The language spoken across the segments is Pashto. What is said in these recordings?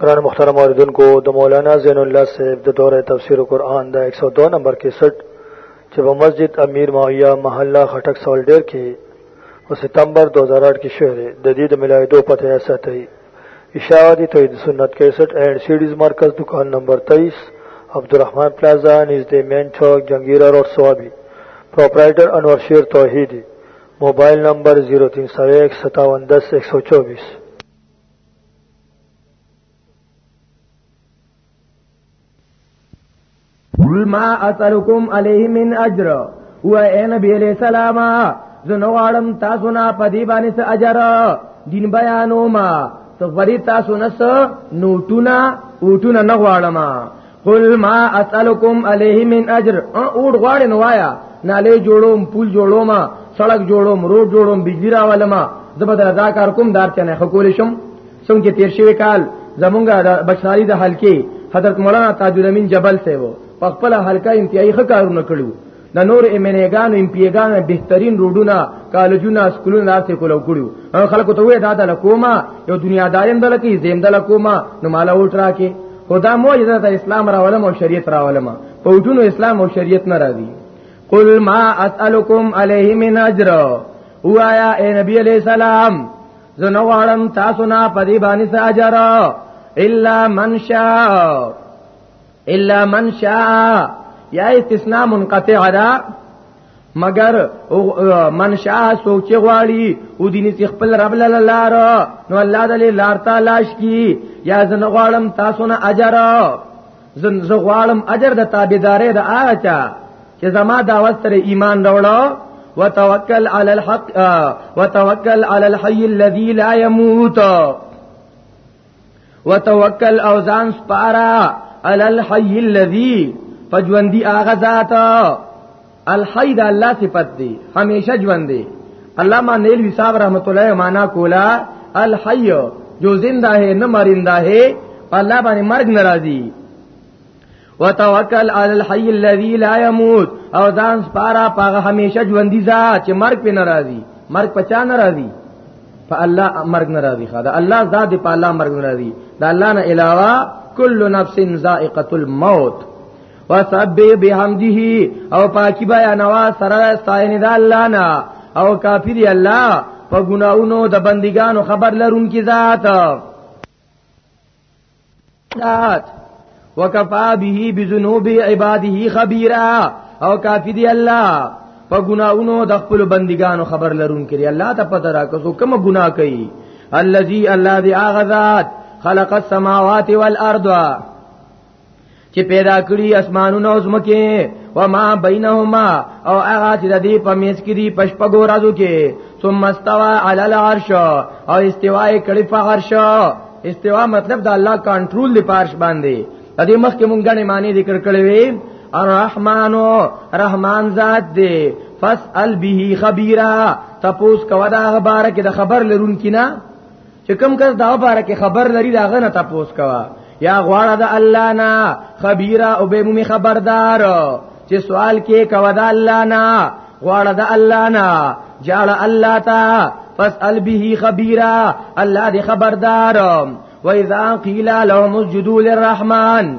قرآن مختار موردن کو د مولانا زین اللہ صاحب د دور تفسیر قرآن دا 102 نمبر 61 چې په مسجد امیر معاویہ محله خټک سول ډیر کې او ستمبر 2008 کې شهر د دې د ملایدو پته یا ساتي اشاعتی توحید سنت 61 اینڈ سیډیز مرکز دکان نمبر 23 عبدالرحمن پلازا نزدې مین چوک جنگیرا روډ سوابي پرپرایټر انور شیر توحیدی موبایل نمبر 03015710124 قل ما اسلکم علیه من اجر و اے نبی علیہ السلام زنو غړم تاسو نه پدی باندې څه اجر دین بیانو ما ته غری تاسو نه څه نوټونه اوټونه نه غواړم قل ما اسالکم علیه من اجر اور غواړې نو وایا نالې جوړوم پول جوړوم سړک جوړوم روډ جوړوم بجلی راولم زبدر دا کار کوم دار چنه خکول شم څنګه تیر شوی کال زمونږ بچاری د حلقې حضرت مولانا تاج الامین جبل سے وو په خپل حلقه انتهایی ښه کارونه کړو د نور ایمنګانو امپیګانو بهترین روډونه کالجونه سکولونه داسې کولو کړو خلکو ته وې دا د لکوما یو دنیا دایم دل کې زم د لکوما نو مال وټرا کې خدا معجزه ته اسلام راولم او شریعت راولم په وټونو اسلام او شریعت نه راځي قل ما اسالکم علیه من اجر وایا اے نبی علیہ السلام زه نو غواړم تاسو نه پدی باندې اجر الا من شاء الا من شاء یا استثناء منقطع ده مگر من شاء سوک چې غواړي او دیني چې خپل رب لاله لار نو الله دې لار تلاش کی یا زن غواړم تاسو نه اجر زن زه غواړم اجر د تابعدارې د هغه چا چې زما دعوت سره ایمان راوړو وتوکل علی الحق وتوکل علی الحي الذي لا يموت وتوکل او ځان سپارا علی الحی الذی فجوندی اغه ذات الحی د الله صفت دی همیشه ژوند دی علامہ نیلوی صاحب رحمت الله معنا کولا الحی جو زندہ ہے نہ مرندہ ہے الله باندې مرګ ناراضی وتوکل علی الحی الذی لا یموت او ځان سپارا پاغه همیشه ژوندۍ ذات چې مرګ په ناراضي مرګ پچا ناراضي په الله مرګ ناراضي خا دا الله ذات په الله مرګ ناراضي دا الله نه علاوه کل نفس ذائقه الموت وسبح بحمده او پاکی بیا نوا سره استاین د الله نه او کافر الله په ګناونو د بندګانو خبر لرونکي ذات ذات وکفا به بذنوب عباده خبيرا او کافی دی الله په ګناونو د خپل بندګانو خبر لرون کړي الله ته پته را کوم کوم ګنا کوي الذي الله دی اغذات خلق السماوات والارض چې پیدا کړی اسمانونه او زمکه و ما بینهما او هغه چې د دې په میز کې دی پشپګو راځو کې ثم استوى على العرش او استوا کړي په عرش استوا مطلب د الله کنټرول دی پارش باندې د دې مخ کې مونږ غنې معنی ذکر کړې وي الرحمن رحمان ذات دی فاسأل به خبيرا تپوس کوا دا خبره کې د خبر لرون کینا چې کوم کس دا باره کې خبر لري دا غنه تاسو کوا یا غواړه د الله نه خبيره او به مومي خبردار چې سوال کې کوا د الله نه غواړه د الله نه جاړ الله تا فاسأل به خبيرا الله دې خبردار وإذا قيل لهم اسجدوا للرحمن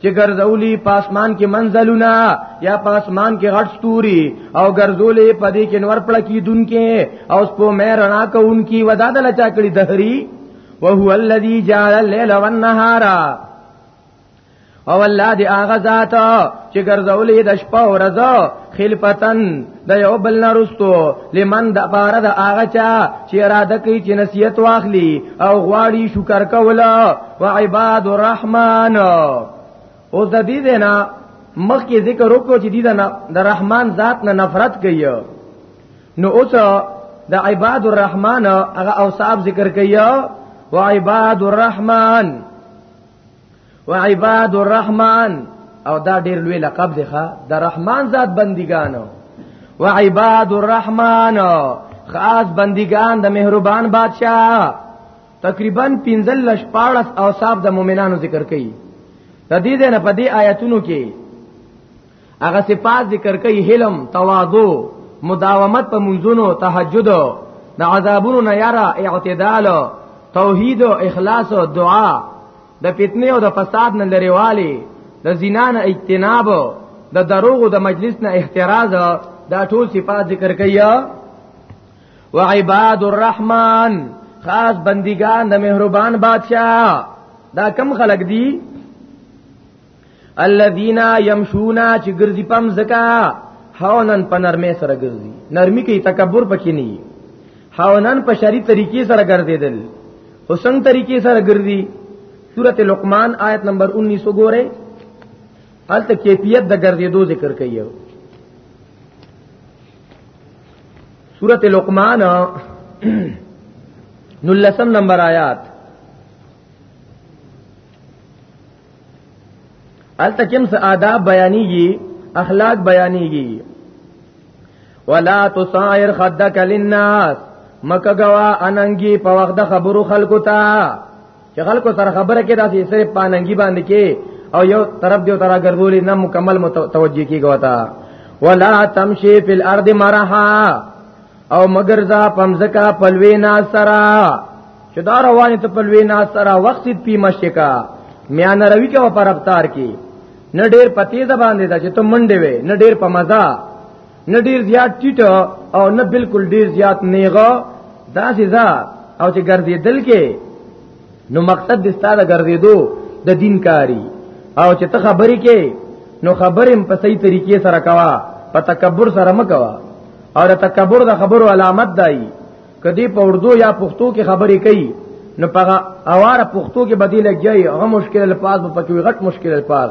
چې ګرځولي پاسمان کې منزلونه یا پاسمان کې غټ ستوري او ګرځولې پدې کې نور پړه کې دونکې او سپو مې رڼا کوونکی ودادل چا کړی دهري وهو الذي جعل الليل والنهار او الله دې هغه ذات چې ګرځولې د شپه او ورځ خلفتن د یو بل نارستو لمن د بار د هغه چا چې اراده کوي چې نصیحت واخلي او غواړي شکر کولا و عباد الرحمن او د دې دینا مخکې ذکر وکړو چې د رحمان ذات نه نفرت کوي نو اوس د عباد الرحمن هغه اوصاف ذکر کوي و عباد الرحمن وعباد الرحمن او دا ډیر لوی لقب دی ښا د رحمان ذات بندګانو وعباد الرحمن خاص بندگان د مهربان بادشاہ تقریبا 15 لش 14 اوصاف د مؤمنانو ذکر کړي د دې نه په دې آیاتونو کې هغه صفات ذکر کړي حلم تواضع مداومت په منځونو تهجد د عذابونو نه یاره اعتدال توحید او اخلاص او دعا د فتنې او د فساد نه لريوالي د زنا نه اجتناب د دروغ د مجلس نه احتراز دا ټول صفات ذکر کیا وعباد الرحمن خاص بندگان د مهربان بادشاہ دا کم خلق دی الذين يمشون چې ګرځي پم زکا هاونن په نرمه سره ګرځي نرمي کې تکبر پکې نه وي هاونن په شری طریقې سره ګرځیدل حسن طریقې سره ګرځي سورته لقمان آیت نمبر 19 وګوره الته کیفیت د ګرځېدو ذکر کوي سورت لقمان نلسم نمبر آیات الته کوم څه آداب بیانېږي اخلاق بیانېږي ولا تصائر خدك للناس مکه غوا اننګي په وخت د خبرو خلکو ته چې خلکو سره خبره کې داسې صرف پاننګي باندې کې او یو طرف دیو طرف ګرځولې نه مکمل متوجي کیږي وتا ولا تمشي فی الارض مرحا او مگر ذا پمزکا پلوی ناسرا چې دا روانه ته پلوی ناسرا وخت پی مشکا میان روی کا پر افطار کی نه ډیر پتی ز باندې دا چې ته منډه وې نه ډیر په مزه نه ډیر زیات ټیټ او نه بالکل ډیر زیات نیغه دا سزا او چې ګرځې دل کې نو مقصد د ستاده ګرځېدو د دین کاری او چې ته خبرې کې نو خبرې په صحیح طریقې سره کوا په تکبر سره مکوا او د تکبر د خبرو علامت دای کدی په اردو یا پښتو کې خبرې کوي نو په اواره پښتو کې بدیل کیږي هغه مشکل الفاظ په کې غټ مشکل الفاظ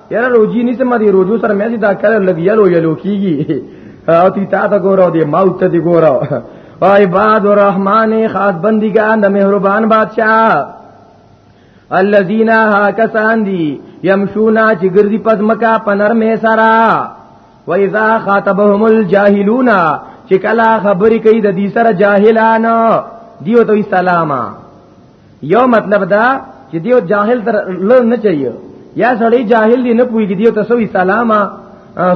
یاره روجی نه سم دی روجو سره مې دا کار لګیالو یلو کیږي او تی تا ته ګورو دی ماوت ته دی ګورو او عباد الرحمن خاص بندگان د مهربان بادشاہ الذين هاكسان دي يمشونا چې ګرځي پد مکا پنر مې سرا و اذا خاطبهم الجاهلون چې کلا خبرې کوي د دې سره جاهلان دیو ته سلام یو مطلب دا چې دیو جاهل تر لر نه چاهیو یا سړی جاهل دی نه پویږي دیو تاسو سلامه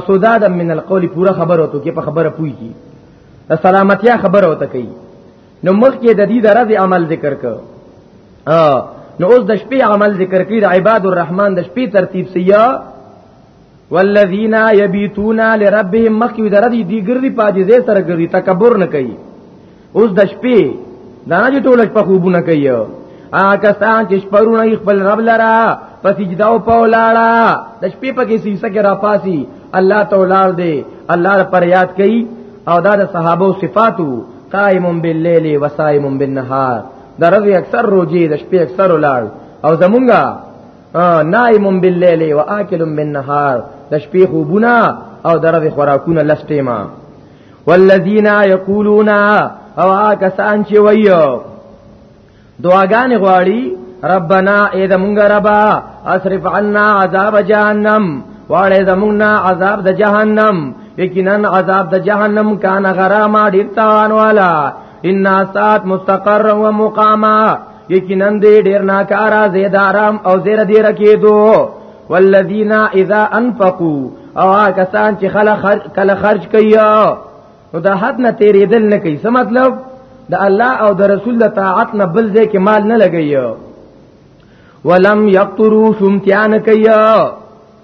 سوداد من القول پورا خبر وته کې په خبره پویږي د سلامتیا خبره وته کوي نو مخ کې د دې درز عمل ذکر کړ نو اوس د شپې عمل ذکر کړي د عباد الرحمن د شپې ترتیب سیا والذین یبیتون لربهم مخکې د ردی دی ګرځي پاجزه سره ګرځي تکبر نه کوي اوس د شپې دا نه ټول په خوبونه کوي آ کسان چې شپرونه خپل رب لرا په سجده او په ولاړه د شپې په کې سیسه کې را پاسي الله تعالی دې الله پر یاد کوي او دا د صحابه صفاتو قائم باللیل و صائم بالنهار د ورځې اکثر روزي د شپې اکثر ولاړ او زمونږه نائم باللیل و آکل بالنهار د شپې خوبونه او درو خوراکونه لسټیما والذین یقولون او کسان چې وایو دعاګانې غواړي ربنا اې د مونږ ربا اصرف عنا عذاب جهنم واړې زمونږه عذاب د جهنم یقینا عذاب د جهنم کان غرامه ډیر تاوان والا ان سات مستقر و مقاما یقینا دې ډیر ناکارا زیدارام او زیر دې رکیدو والذین اذا انفقوا او کسان چې خلک کله خرج کوي نو د حد نه تیرېدل نه کوي څه مطلب د الله او د رسول د طاعت نه بل ځای کې مال نه لګي ولم یقترو سمتیان کوي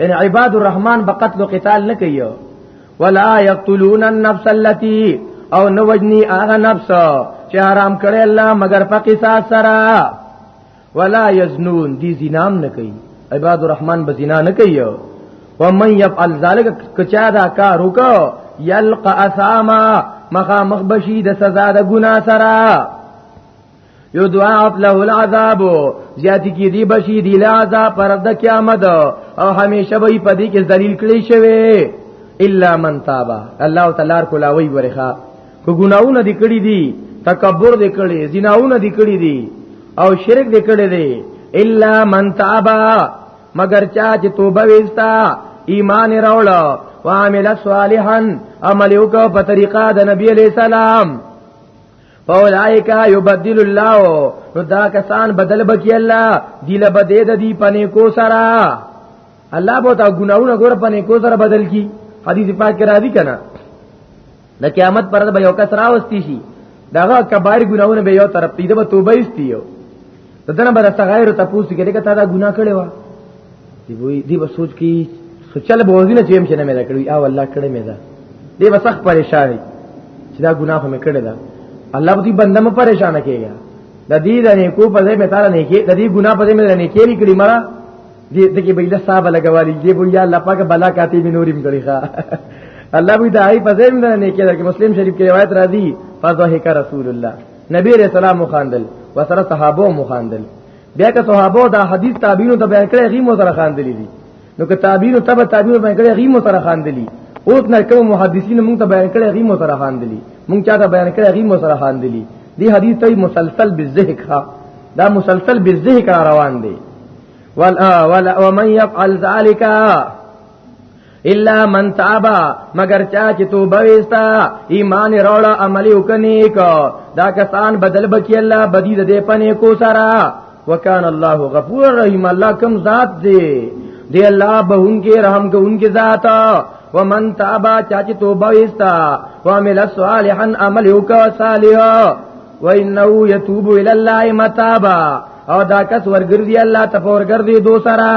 ان عباد الرحمن بقتل قتال نه کوي ولا يقتلون النفس التي او نو وجني هغه نفس چې حرام کړي الله مگر په قصاص سره ولا يزنون دي زنام نه کوي عباد الرحمن به زنا نه کوي ومن يفعل ذلك کچا دا کار وکاو يلقى اثاما مخا مخبشي د سزا د ګنا سره یو دعا له العذاب زیات کی دی بشی دی العذاب پر د قیامت او همیشه به په دې کې ذلیل کړی شوی الا من تاب الله تعالی کولاوی ورخه کو ګناونه دی کړی دی تکبر دی کړی زناونه دی کړی دی او شرک دی کړی دی الا من تاب مگر چا چې توبه وستا ایمان راوړ او عمل صالحا عمل وکړه په طریقه د نبی علی سلام فاولائک یبدل الله نو دا کسان بدل بکی الله دی له بده د دی پنه کو سرا الله به تا ګناونه ګور پنه کو سرا بدل کی حدیث پاک کې راځي کنه د قیامت پر به یو کس راوستي شي داغه کبایر ګناونه به یو طرف پیده به توبه ایستیو دنه بر صغائر ته پوښتنه کوي کته دا ګناه کړي وا دی وی دی به سوچ کی سوچل به وزینه چې هم چې نه مې کړی او الله کړی مې دا دی به سخت پریشان چې دا ګناه مې کړی دا الله به دې بنده مې پریشان کېږي د دې د نیکو په ځای مې تعالی نه کې د دې ګناه په ځای مې نه کې لیکلی مرا دې ته کې بيله صاحب لګوالي دې بو یا الله پاک بلا کاتې مې نوریم کړی ښا الله به دای په ځای مې نه کې مسلم شریف کې روایت راځي فضحک رسول الله نبی رسول الله مخاندل وسره صحابه مخاندل بیا که صحابه دا حدیث تابعین ته بیان کړی غي مو سره خاندلی دي نو که تابعین ته به تابعین بیان کړی غي مو سره خاندلی اوس نه کوم محدثین مونږ ته بیان کړی غي مو سره خاندلی مونږ چاته بیان کړی غي مو سره خاندلی دی حدیث ته مسلسل بالذهک دا مسلسل بالذهک روان دی ولا ولا ومن يفعل ذلك الا من تابا مگر چا چې توبه وستا ایمان راوړه عملی وکني کو دا کسان بدل بکی الله بدی دې پنه کو سرا وکان الله غفور رحیم الله کم ذات دې دې الله بهون کې رحم کو انکه ذات ومن تابا چا چې توبه وستا وعمل صالحا عمل وکا صالح وانه يتوب الى الله متابا او دا کس ورګردي الله تفور ګردي دوسرا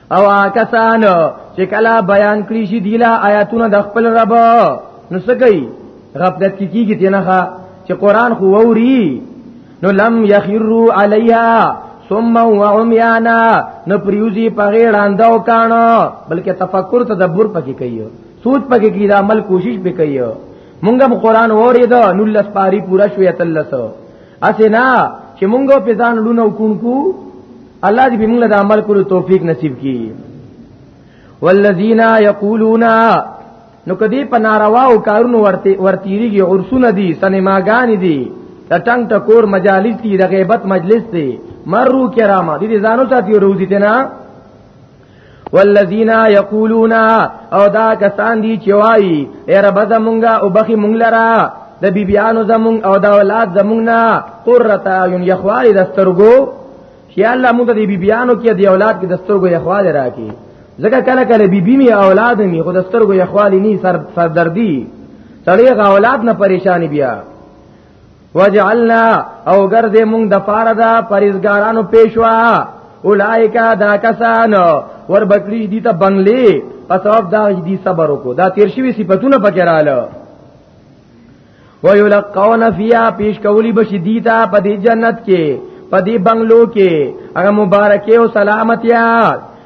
او کسان چې کلا بیان کړی شي دیلا آیاتونه د خپل رب نو سګي غفلت کی کیږي تنه چې قران خو ووري نو لم یخروا علیها ثم وعميانا نو پریوزی پغیر انداو کانو بلکې تفکر تدبر پکې کوي سوچ پکې کی دا عمل کوشش به کوي مونږه هم قران ووري دا نو لس پاری پورا شوې تلسو اسینا چې مونږه په ځان لونو کونکو الله دې موږ له عمل کولو توفیق نصیب کړي والذین یقولون نو کدی په ناروا او کارونو ورته ورتیریږي عرسونه دي سنماګان دي ټنګ ټکور مجالس دي د غیبت مجلس دي مرو کرامه دي ځانو ساتي روزي ته نه والذین یقولون او دا کسان دی چې وایي اے رب زمونږه او بخي مونږ لرا د بیبیانو زمون او د اولاد زمون نه قرۃ اعین یخوای دسترګو چې الله موږ د بیبیانو کې د اولاد کې دسترګو یخوال راکې ځکه کله کله بیبی می اولاد می خو دسترګو یخوال نه سر سردردی سړی غ اولاد نه پریشانی بیا وجعلنا او ګرځې مونږ د پاره دا پرېزګارانو پېښوا اولایکا دا کسان ور بکړي دي ته بنگلې په سبب دا دي صبر وکړو دا تیر شوی صفاتونه پکې رااله ويلقون فيها پیش کولی بشي دیتا په دې جنت کې په دې بنگلو کې هغه مبارکي او سلامتیا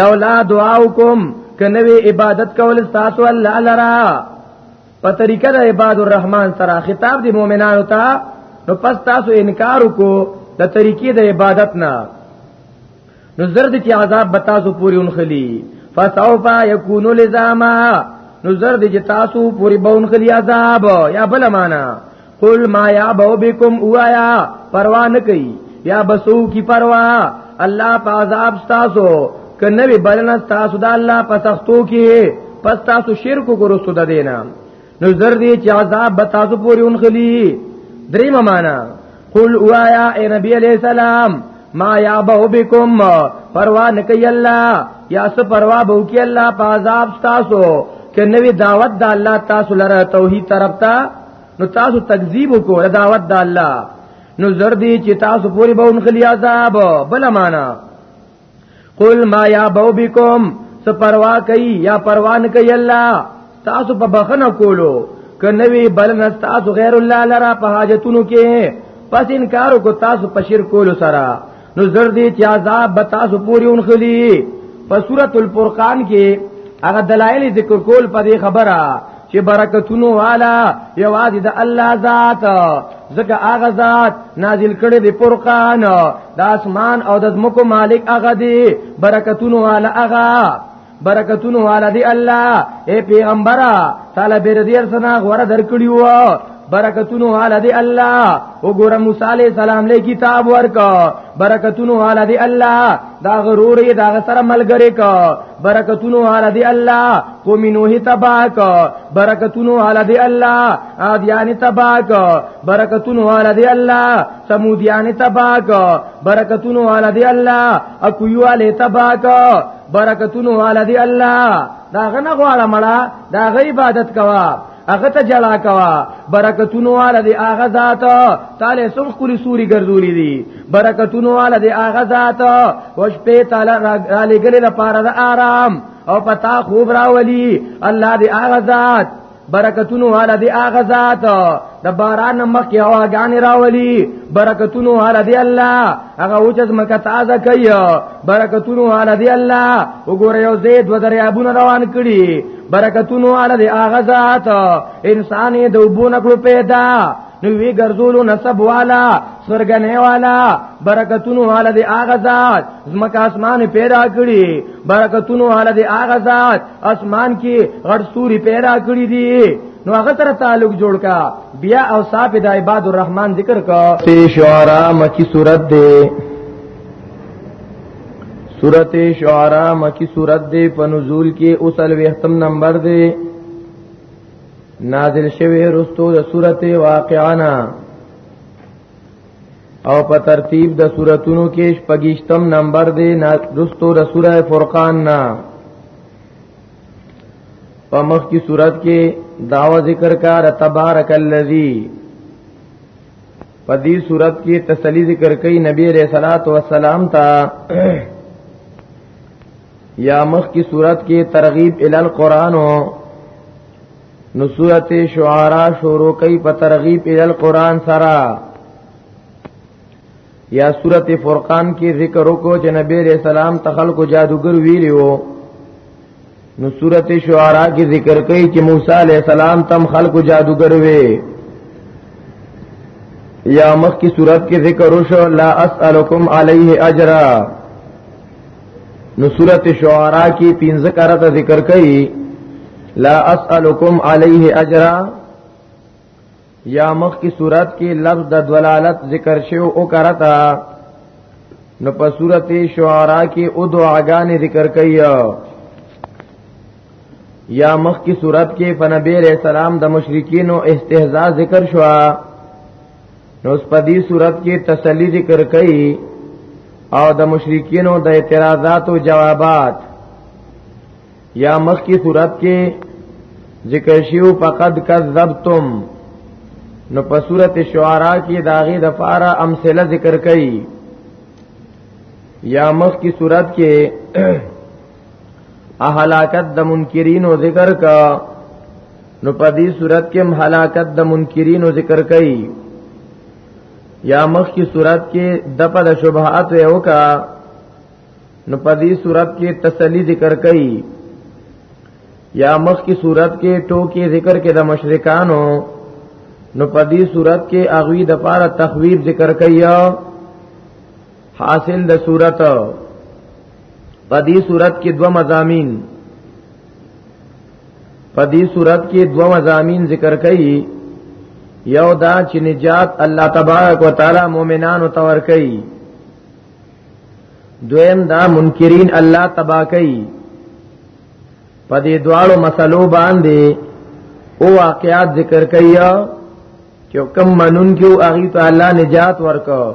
لولا دعاوکم کنوی عبادت کول تاسو الله لرا په طریقه د عباد الرحمن سره خطاب دی مؤمنانو ته نو پس تاسو انکار وکړو د طریقې د عبادت نه نو زرد چې عذاب به تاسو پوری انخلی فسوف یکون لزاما نو زرد چې تاسو پوری به انخلی عذاب یا بل معنا قل ما یعبو بكم اوایا پروا نه کوي یا بسو کی پروا الله په عذاب تاسو ک نوې بلنه تاسو د الله په سختو کې پس تاسو شرک وګورو سود دینا نو زر دې چې عذاب به تاسو پورې اونخلی دریم معنا قل اوایا اے نبی علیہ السلام ما یعبو بكم پروا نه کوي الله یا څه پروا به کوي الله په عذاب تاسو ک نوې دعوت د الله تاسو لره توحید طرف ته نو تاسو تکذیب وکړو دعوت د الله نو زر دی چې تاسو پوری به انخلی عذاب بل معنا قل ما یا بو بكم څه پروا کوي یا پروا نه کوي الله تاسو په بخنه کولو کنوی بل نه تاسو غیر الله لرا په حاجتونو کې پس انکار کو تاسو په شرک کولو سره نو زر دې چې عذاب به تاسو پوری ونخلی په سورۃ الفرقان کې هغه دلایل ذکر کول په دې خبره چې برکتونو والا یوازې د الله ذات ځکه هغه ذات نازل کړي د فرقان د اسمان او د زمکو مالک هغه دی برکتونو والا هغه برکتونو والا دی الله اے پیغمبره تعالی به دې ارسنا غوړه درکړي وو برکتونو والا دی الله وګوره موسی علی السلام له کتاب ورکا برکتونو والا دی الله دا غرور یې دا سره ملګری کا برکتونو والا دی الله قوم نوح تباک برکتونو والا دی الله عادیان تباک برکتونو والا دی الله سمودیان تباک برکتونو والا دی الله اکویو علی تباک برکتونو والدی الله دا غنه غواړه مړه دا غي عبادت کوا هغه ته جلا کوا برکتونو والا دی هغه ذات تعالی سم خوري سوري ګرځولې دي برکتونو والا دی هغه ذات وش په تعالی را لګلې لپاره د آرام او پتا خوب راولي الله دی هغه ذات برکتونو والا دی آغا ذات د باران مخ کې هواګانې راولي برکتونو والا دی الله هغه اوچز مکه تازه کوي برکتونو والا دی الله وګوره یو زید و دریابونه روان کړي برکتونو والا دی آغا ذات انسان د وبونه کړو پیدا نو وی ګرځولو نسب والا سرګنه والا برکتونو والا دی آغا ذات زمکه اسمان پیدا کړی برکتونو والا دی آغا ذات اسمان کې غړ سوري پیدا کړی دی نو هغه تر تعلق جوړ کا بیا او صاحب د عباد الرحمن ذکر کا سی شعرا مکی صورت دی صورت شعرا مکی صورت دی په نزول کې اوسل وختم نمبر دی نازل شوی رستو د سورته واقعانا او په ترتیب د سوراتونو کې شپږشتم نمبر دی رستو د سوره فرقان نا په مخ کی صورت کې داوا ذکر کا د تبارک الذی په دې صورت کې تسلی ذکر کړي نبی رسول الله والسلام ته یا مخ کی صورت کې ترغیب ال القران نو صورت شعرا شروع کوي په ترغیب ال القران سره یا صورت فرقان کې ذکر وکړو چې نبی رسول سلام تخلق جادوګر ویلو نو صورت شعرا کې ذکر کوي چې موسی علی السلام تم خلق جادوګر وی یا مخ کی صورت کې ذکر وشو لا اسالکم علیه اجرا نو سورت شعراء کی پینزه کارتا ذکر کئی لا اسألکم علیه اجرا یا مخ کی صورت کی لفظ د دلالت ذکر شو او کرتا نو په صورت شعراء کی او دعاګانې ذکر کئی یا مخ کی صورت کې فنبی علیہ السلام د مشرکین او استهزاء ذکر شوا نو اس په دې صورت کې تسلی ذکر کړي او د مشرکینو د اعتراضات او جوابات یا مخ کی صورت کې ذکر شیو فقد کذبتم نو په صورت شعرا کې داغه د فارا امثله ذکر کړي یا مخ کی صورت کې اهلاکت د منکرینو ذکر کا نو په دې صورت کې هلاکت د منکرینو ذکر کړي یا مخ کی صورت کې د په د شبهات یو کا نو په دې صورت کې تسلی ذکر کړي یا مخ کی صورت کې ټوکی ذکر کې د مشرکانو نو په دې صورت کې اغوی د پاره تخویب ذکر کړي حاصل د صورت په دې صورت کې دوه مزامین په دې صورت کې دوه مزامین ذکر کړي یو دا چې نجات الله تبارک وتعالى مؤمنانو ته ور کوي دویم دا منکرین الله تبا کوي په دې دواړو مسلو باندې او واقعات ذکر کړي چې کم منون کې او هغه ته الله نجات ورکړي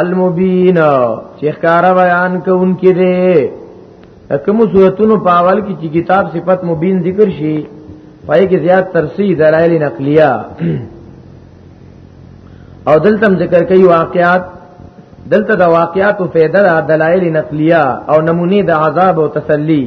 المبین چې ښکارا بیان کوونکې ده کوم صورتونو پاول کې چې کتاب صفت مبین ذکر شي پای کې زیات ترسی دلایل نقلیه او دلته ذکر کوي واقعات دلته د واقعات او فیدر دلایل نقلیه او نمونه د عذاب او تسلی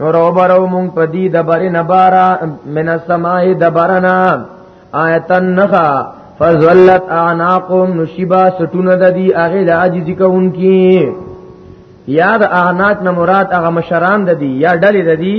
نور وبرو مونږ په دې د بری نه بارا من السماء د برنا آیتن نخا فزلت اعناقهم نشبا سټونه د دې اغه د عاجز کوونکی یا د اعناق نه مراد هغه مشران د دې یا ډلې د دې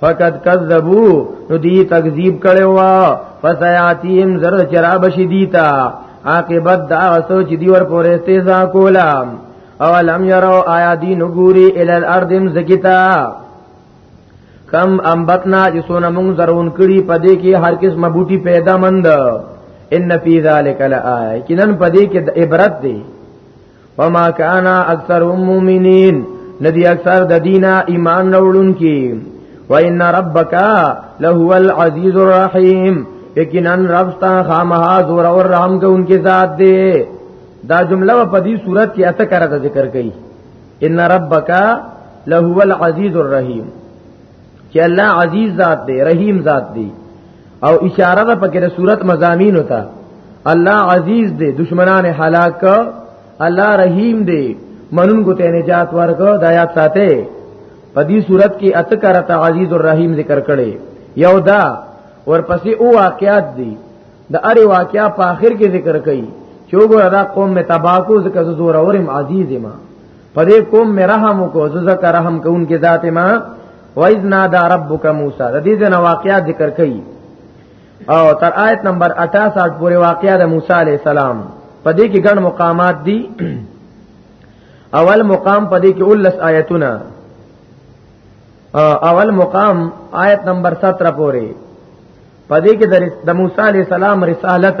فقط کذبو نو دی تکذیب کړي وا فسیاتیم زر چرا بشدیتا عاقبت دا سو چې دی ور پورې استهزاء کولا او لم یرو آیا دی نګوري ال الارض زکتا کم انبتنا جسونه مونږ زرون کړي پدې کې هر کس مبوټي پیدا مند ان فی ذلک لآیه کینن پدې کې عبرت دی وما كان اکثرهم مؤمنین ندی اکثر د دینه ایمان راوړون کی وان ربک لهو العزیز الرحیم یقینا رب تا خامها زور او رحم کو انکه ذات دے دا جمله په دې صورت کې اته کرا ذکر کړي ان ربک لهو العزیز الرحیم چې الله عزیز ذات دی رحیم ذات دی او اشاره ده پکې د صورت مزامین ہوتا الله عزیز دی دشمنان هلاک الله رحیم دی منون کو ته نجات ورک د آیات ساته په دې صورت کې اتکرت عزیز الرحیم ذکر کړي یو دا ورپسې او واقعات دي د اره واقعیا په آخر کې ذکر کړي چې وګوره دا قوم متباکو ځکه زوره اورم عزیز ما پدې کوم مې رحم وکړو زه زکه رحم کوونکې ذات ما وایز نادا ربک موسی د دې جن واقعیا ذکر کړي او تر آیت نمبر 68 پورې واقعیا د موسی علی السلام پدې کې ګڼ مقامات دي اول مقام پدې کې 19 آیتونه اول مقام آیت نمبر 17 پورې پدې کې د موسی علی السلام رسالت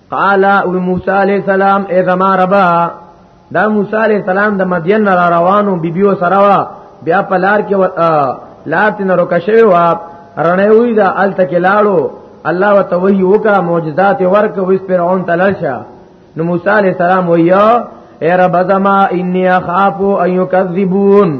قال او موسی علیہ السلام اے زما ربا دا موسی علیہ السلام د مدین را روانو بیبیو سره وا بیا په لار کې لار تن روکا شوی وا رڼه وی دا ال تک لاړو الله وتوهی وکا معجزات ورک وس فرعون تلشه نو موسی علیہ السلام ویا اے رب زما انی اخاف ان یکذبون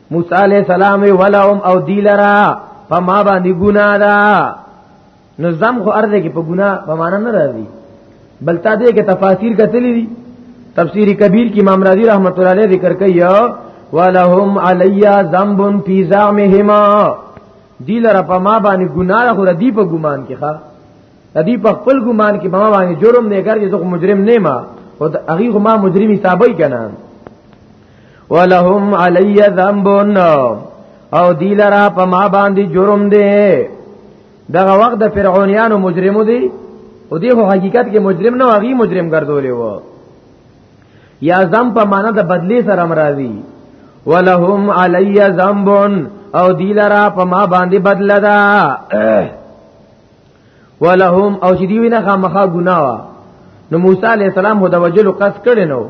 موسی علیہ السلام ولهم او دیلرا فما باندې ګنا دا نو زم خو ارزه کې په ګنا په معنا نه راځي بل تا دې کې تفاسیر کتلې دي تفسیر کبیر کې امام رازی رحمت الله علیه ذکر کوي ولهم علی ذنب فی زعمهما دیلرا په ما باندې ګنا خو ردی په ګمان کې ښا ردی په خپل ګمان کې ما باندې جرم نه کړی زه مجرم نه ما او هغه ما مجرمي ثابت کنا ولهم علی ذنب او دی لرا په ما باندې جرم دی دغه وخت د فرعونانو مجرمو دی او دی خو حقیقت کې مجرم نه واغی مجرم ګرځولې و یا ذم په معنا د بدلی سره مرادي ولهم علی ذنب او دی لرا په ما باندې بدل ده ولهم او چې دی وینه خامخا ګناوا نو موسی علی السلام هدا وجلو قص کړي نو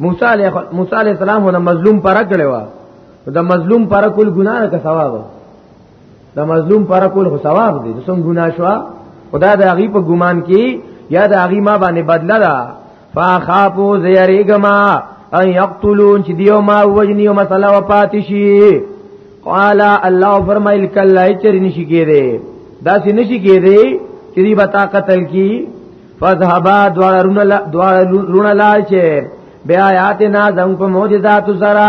موسی علی موسی علی السلام هدا مظلوم پر کړي وا دا مظلوم پر کول ګنا نه کا ثواب دا مظلوم پر کول خو ثواب دی څنګه ګنا شو خدا د هغه په ګمان کې یا د هغه ما باندې بدلا ده فاخافو زیریګما ان یقتلون چې دیو ما وجنی او مسله و پاتشي قال الله فرمایل کله چې نشي کېده دا سي نشي کېده چې دی بتا قتل کی فذهبا دوار رونه لال چې بیا آیاتنا زم په معجزات سره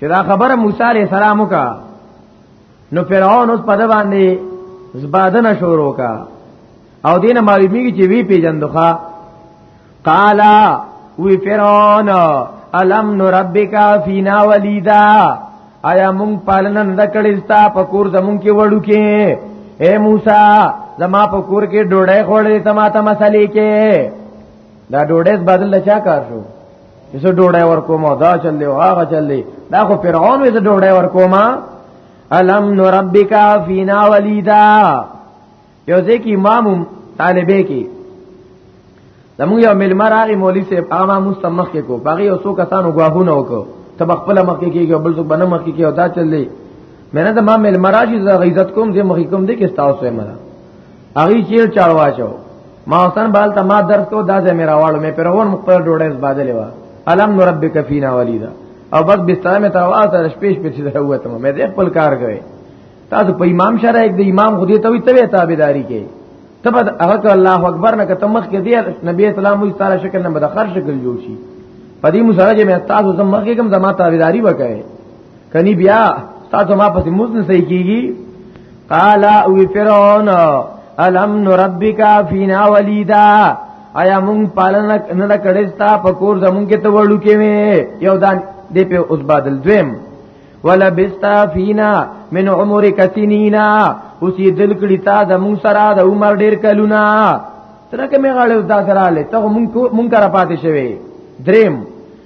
چې دا خبره موسی عليه السلام وکا نو فرعون اوس په د باندې زبادنه شروع کا او دینه معلومیږي چې وی پیجندخه قالا وی فرعون الم نربک فینا ولیدا آیا مونږ پالنه نه کړی ستا په کور زمون کې وړو کې اے موسی زما په کور کې ډوډۍ خوړې ته ما ته مسلې کې دا ډوډۍ بدل چا کار شو زه ډوډۍ ورکوم دا چلې او هغه چلې دا خو فرعون وې زه ډوډۍ ورکوم الم نربک فینا ولیدا یو ځکه امام طالبې کې زموږ یو ملما راغی مولوی صاحب هغه مستمخ کې کو باغی او څو کسانو غواهونه وکړو تب خپل مخ کې کېږي بل څوک بنه مخ کې کې او دا چلې مینه د ما ملما راشي زه غیزت کوم زه مخ کوم دې کې تاسو یې مرا هغه چیر چاړوا چاو ما حسن بال ته ما درس کو دا ځای میرا واړو مې پرون مقرر ډوډۍ زبادلې و الم نو ربک فینا ولیدا او بس بستر مې تر واسه شپې شپې چې هوا ته مې دې خپل کار کوي تاسو په امام شرع یک د امام خو دې ته وي ته تابعداري کوي تب هغه الله اکبر نه کته مخ کې دی نبی اسلام مو ستاره شکل نه بده خر شکل جوړ شي پدې مسره چې مې تاسو زم مخ کې کوم زما تابعداري وکړي کني بیا تاسو ما پسې موږ نه صحیح کیږي قال او فرعون الم نربک فینا ولیدا آیا مونږ پالن نه کړې ستا په کور زمونږ کې ته وړو کې یو دان دې په اوس بادل دویم ولا بستا فینا من عمر کتنینا اوسې دل کړي تا زمون سره د عمر ډیر کلونا ترکه مې غاړې دا سره لې ته مونږ مونږ را پاتې شوی دریم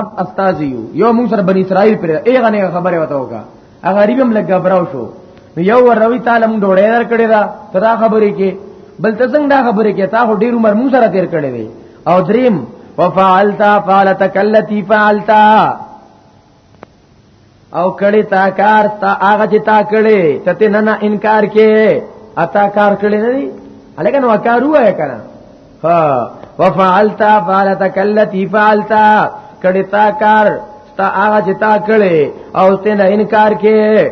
اب استاد یو یو موږ سره بنی اسرائیل پر ایغه نه خبره وته وکا هغه غریب هم لګا براو شو یو ور روي تعالی موږ ډوړې در کړی دا تدا خبرې کې بل ته څنګه دا خبرې کې تا هو ډیر عمر موږ سره تیر کړی وي او دریم وفعلتا فعلتک التي فعلتا او کړي تا کار تا هغه چې تا کړي ته ته نه انکار کې اتا کار کړي نه دي الګا نو کار وای کنه ها وفعلت فعلتك التي فعلت کړي تا کار تا هغه چې تا کړي او ته نه انکار کې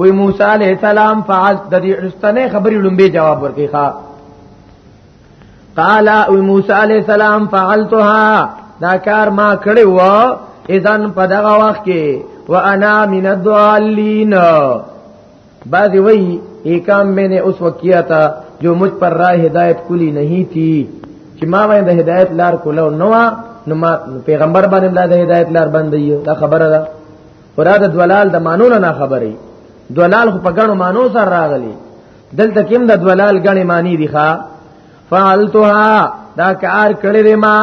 وی موسی علیہ السلام فعل د دې استنه خبرې لومبي جواب ورکړي ښا قال او موسی علی السلام فعلتها دا کار ما کړی و اذن په دغه وخت کې وانا من الضالین بعضی وی ایکام میں نے اس وقت کیا تھا جو مجھ پر راہ ہدایت کلی نہیں تھی چې ما باندې هدایت لار کوله نو نو ما پیغمبر باندې لا د هدایت لار باندې دا خبره ده وراده دلال د مانونه نه خبرې دلال خو په ګڼو مانو سره راغلی دلته کوم د دلال غنی معنی دی ښا فعلتها دا کار کړی دی ما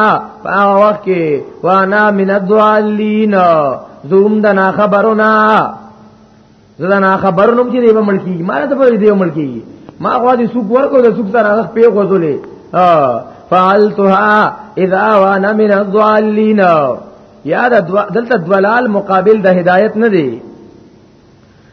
په وخت کې وانا من الضالین زوم د نا خبرونه زدا نا خبرونم چې دی به ملکی ما ته په دې ملکی ما خو دې سوق ورکو د سوق سره هغه په غوځولې فعلتها اذا وانا من الضالین یا دلته دلال مقابل د هدایت نه دی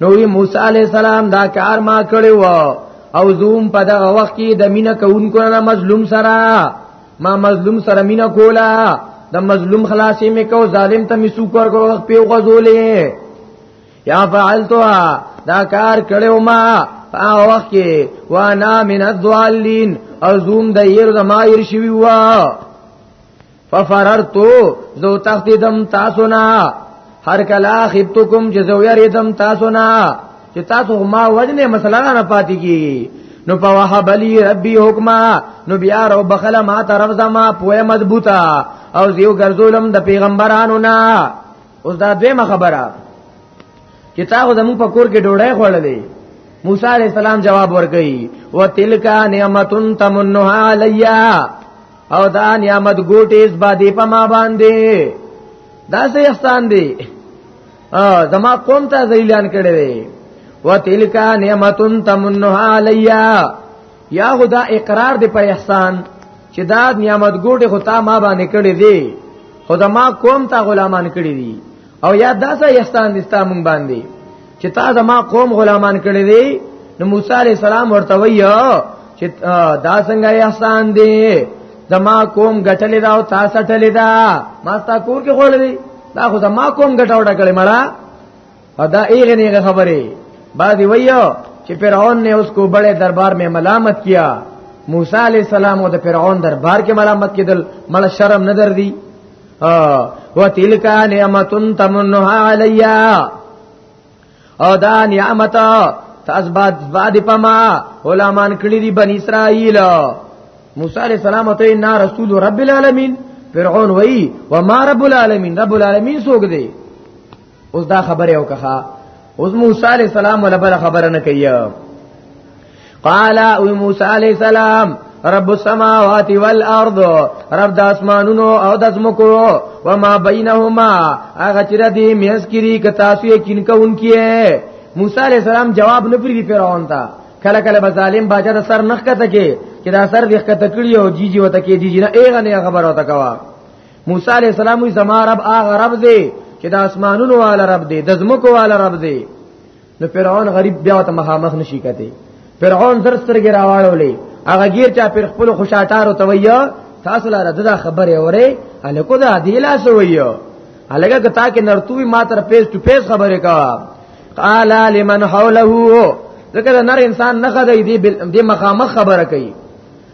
نو وی موسی علی السلام دا کار ما کړی و او زوم په دغه وخت کې د مینا کوونکو نه مظلوم سره ما مظلوم سره مینا کولا د مظلوم خلاصې مې کو ظالم ته میسو کور کو وخت پیو غزولې یا فعلتها دا کار کړو ما په وخت کې وانا من الضالین او زوم د یرو د ما ير شوی و ففررتو زو تختیدم تاسو نه هر کلا خفتکم چې زو یریدم تاسو نه چې تاسو ما وجنه مسله نه پاتې کیږي نو په وهب لي ربي حکما نو بیا رو بخله ما طرف زما پوهه مضبوطه او زیو ګرځولم د پیغمبرانو نه اوس دا دویمه خبره چې تا خو زموږ په کور کې ډوډۍ خوړلې موسی عليه السلام جواب ورکړي وتلکا نعمتن تمنها علیا او دا نعمت ګوټې اس باندې په ما باندې دا سه احسان دی ا زما قوم ته ذیلان کړي وي وتلک نعمتن تمنها علیا یا خدا اقرار دی په احسان چې دا نعمت ګوټې خو تا ما باندې کړي دي خدا ما قوم ته غلامان کړي دي او یا دا سه احسان دي ستا مونږ باندې چې تا د ما قوم غلامان کړی دی نو موسی علی السلام ورته ویو چې دا څنګه احسان دی زما قوم غټلې دا او تاسو ټلې دا ما تا کور کې خول دی دا خو زما قوم غټاوډه کړې مړه ادا ایغه نه خبره بعد ویو چې فرعون نے اس کو بڑے دربار میں ملامت کیا موسی علیہ السلام او د فرعون دربار کې ملامت کېدل مړ شرم نه در دی وتلک نعمت تمنها علیا او دا نعمت تاس بعد بعد پما علماء کړي دي بنی اسرائیل موسی علیہ السلام ته ان رسول رب العالمین فرعون وای و ما رب العالمین رب العالمین سوګ دی اوس دا خبره وکړه اوس موسی علی السلام ولا بل خبره نه کوي قال او موسی علی السلام رب السماوات والارض رب د اسمانونو او د زمکو و ما بینهما هغه چې د دې میس کری ک تاسو یې کین کوونکی موسی علی السلام جواب نه پری فرعون ته کله کله به ظالم باجا د سر نخ کته کې چې دا سر د خکته کړی او جی جی وته کې جی جی نه ایغه نه خبر وته کوا موسی علی السلام وی زما رب هغه رب دی چې د اسمانونو والا رب دی د زمکو والا رب دی نو فرعون غریب بیا ته مخامخ نشي کته فرعون زر سترګې راواړولې هغه غیر چا پر خپل خوشاټارو ته ویا تاسو لاره دا خبره اوري الکو دا دی لا سویو الګه کتا کې نرتوی ما تر پیس ټو پیس خبره کا قال لمن حوله ذکر نر انسان نه خدای دی د مخامخ خبره کوي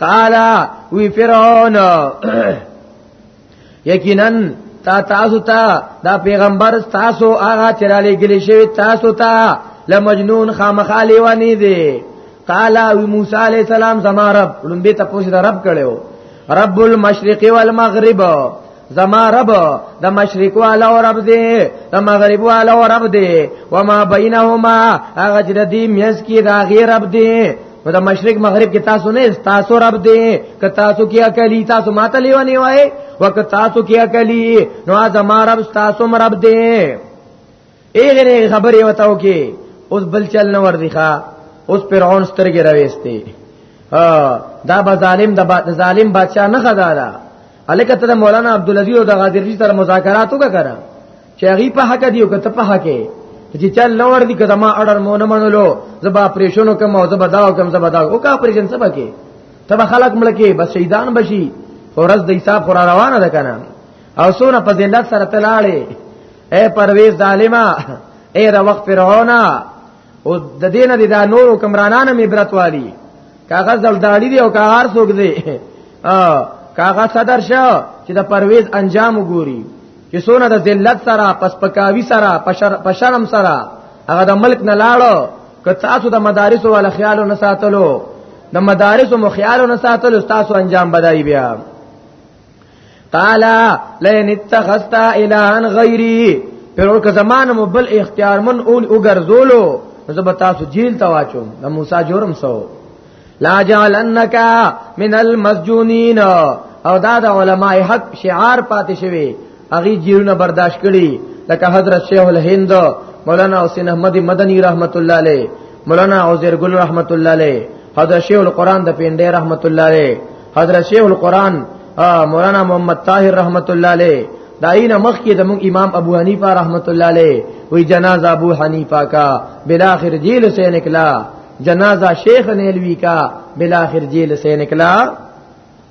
قالا وی فرعون یقینا تا تاسو ته دا پیغمبر تاسو هغه چرالې ګلې شوی تاسو ته لمجنون خامخالی ونی دی قالا وی موسی علی السلام زما رب لومبه تاسو ته رب کړو رب المشرق والمغرب زما رب د مشرق والا او رب دی د مغرب والا او رب دی و ما بینهما هغه چې د دې میز کې دا غیر رب دی نو د مشرق مغرب کې تاسو نه تاسو رب دی که تاسو کې اکلی تاسو ماته لیونی وای وک تاسو کې اکلی نو زما رب تاسو مرب دی ایغه نه خبرې وتاو کې اوس بل چل نه ور دي ښا اوس فرعون سترګې راويستي دا به ظالم د ظالم بادشاہ نه خدارا الکه ته مولانا عبد العزيز او د غادرجي سره مذاکرات وکړه چې هغه په حق دی او کته په حق دی چې چل نو ور دي کده ما اډر مو نه منلو زبا اپریشن کوم او زبا داو کوم زبا داو او کا اپریشن سبا کې تب خلق ملکی بس شهیدان بشي ورځ د حساب خورا روانه ده کنه او سونه په ذلت سره تلاړي اے پرویز ظالما اے روق فرعون او د دین د دا نور حکمرانان می برت والی کاغه زلداړي دی او کاغار سوګ دی کاغه صدر شو چې د پرویز انجام وګوري چې سونه د ذلت سره پس پکاوی سره پشرم سره هغه د ملک نه لاړو که تاسو د مدارس ولا خیال نه ساتلو د مدارس مو خیال نه ساتلو تاسو انجام بدای بیا قال لئن اتخذت الها غيري پرور که زمانه مو بل اختیار من اول وګرځولو زب تاسو جیل ته واچو د موسی جرم سو لا جعلنک من المسجونین او دا د علماء حق شعار پاتې شوی اغي جیرونه برداشت کړي لکه حضرت شیخ الهند مولانا حسین احمد مدنی رحمت الله علیه مولانا عزیر گل رحمت الله علیه حضرت شیخ القرآن د پینډه رحمت الله علیه حضرت شیخ القرآن مولانا محمد طاهر رحمت الله علیه داینه مخ کې د مون امام ابو حنیفه رحمت الله علیه وی جنازه ابو حنیفه کا بالاخر جیل سے نکلا جنازہ شیخ نیلوی کا بالاخر جیل سے نکلا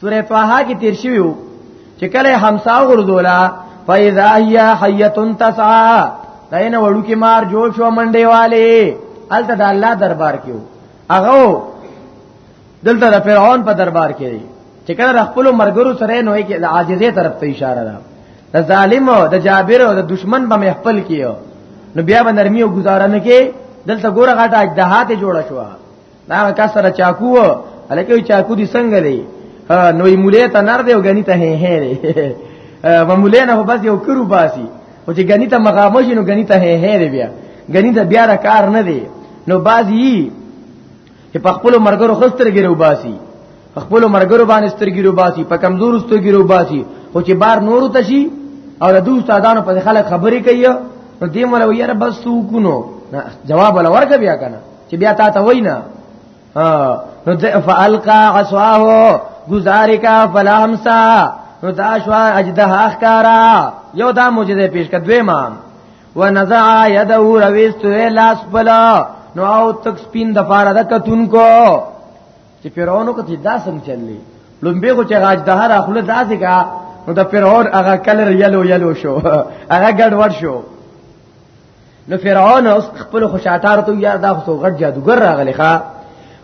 سوره طه کې تیر شویو چې کله همسا غردولا فاذا هي حيه تسعى داینه وړو کې مار جوړ شو منډه والے الته د الله دربار کې هغه دلته د فرعون په دربار کې دی چې کله خپل مرګرو سره نه وي کې د عاجزې طرف ته اشاره ده د ظالم او د جابر او د دشمن به خپل کیو نو بیا به نرمي او گزاره نه کې دلته ګوره غټه اجدهات جوړه شوه دا کا سره چاکو الکه چاکو دي څنګه دی نو یې مولې ته نر دی او غنی ته هه هه دی و مولې نه بس یو کرو باسي او چې غنی ته مخامخ نو غنی ته هه هه دی بیا غنی ته بیا را کار نه دی نو بازي چې په خپل مرګرو خستر ګرو باسي خپل مرګرو باندې سترګي رو باسي په کمزور سترګي رو باسي او چې بار نور تشي او د دوست استادانو په خلک خبرې کوي نو دې مله ویره بس سو کو نو جواب ولا ورکه بیا کنه چې بیا تا ته وینا نو ضعف القا عصاه گزارکا فلامسا نو دا شوا اجدها اخکارا یو دا معجزه پیش کړ دوی ما ونزع يده رويست لاس بلا نو او تک سپین د پاره د کتون کو چې پیرونو کته دا څنګه چللی لومبه کو چې راج دهر اخله داسې کا نو د پیرون هغه کلر یلو یلو شو هغه ګډ وډ شو نو فرعون اوس خپل خوشاتار ته یار دا خو غټ جادوګر راغلی ښا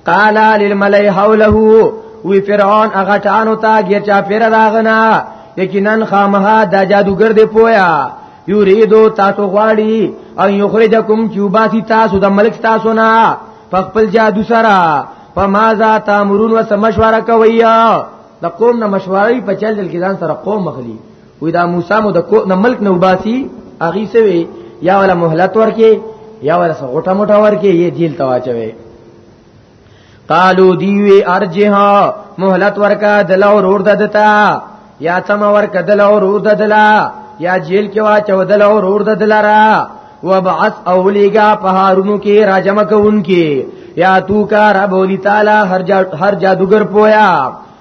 قال للملئ حوله وی فرعون هغه ټانو ته غیر چا پیر راغنا یقینا خامها دا جادوګر دی پویا یریدو تاسو غواړي او یخرجکم چوباسی تاسو د ملک تاسو نه په خپل جادو سره په ما ذا تامرون و سمشوره کوي د قوم نه مشورې په چل دل کې ځان سره قوم مخلي وې دا موسی مو د کو نه ملک نه وباسي اغي سوي یا ولا مهلت ورکي یا ولا غټه موټه ورکي یې جیل ته واچوي قالو دیوی ارجها مهلت ورکا دلا اور اور ددتا یا تم ورکا دلا اور اور ددلا یا جیل کې واچو دلا اور اور ددلا را وبعث اولیگا پهارونو کې راجم کوونکی یا تو کا رب ولی تعالی هر جادوګر پویا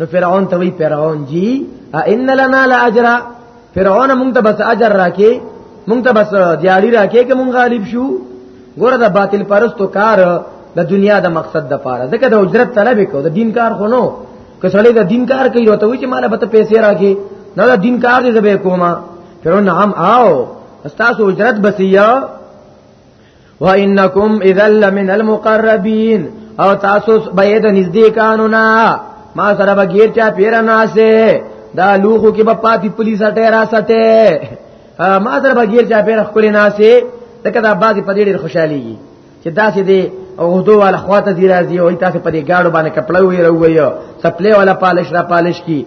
نو فرعون ته وی فرعون جی ان لنا لاجر فرعون مونږ ته بس اجر راکې مونږ ته بس دیاری راکې کې مونږ غالب شو ګوره د باطل پرستو کار د دنیا د مقصد د پاره ځکه د اجرت طلب کو د دین کار خو نو کسړې د دین کار کوي ته وی چې مال به ته پیسې راکې نه د دین کار دې زبې کوما فرعون نعم آو استاسو اجرت بسیا وانکم اذا لمن المقربین او تاسو به د نږدې قانونا ما سره به غیر چا پیر ناسه دا لوخو کې به پاتې پولیس اټه را ساته ما سره به غیر چا پیر خپل ناسه تکه دا بازي په ډېر خوشحالي چې داسې دی او دو والا خواته دی راځي او تاسو په دې گاډو باندې کپړې وې راوي سپلې والا پالش را پالش کی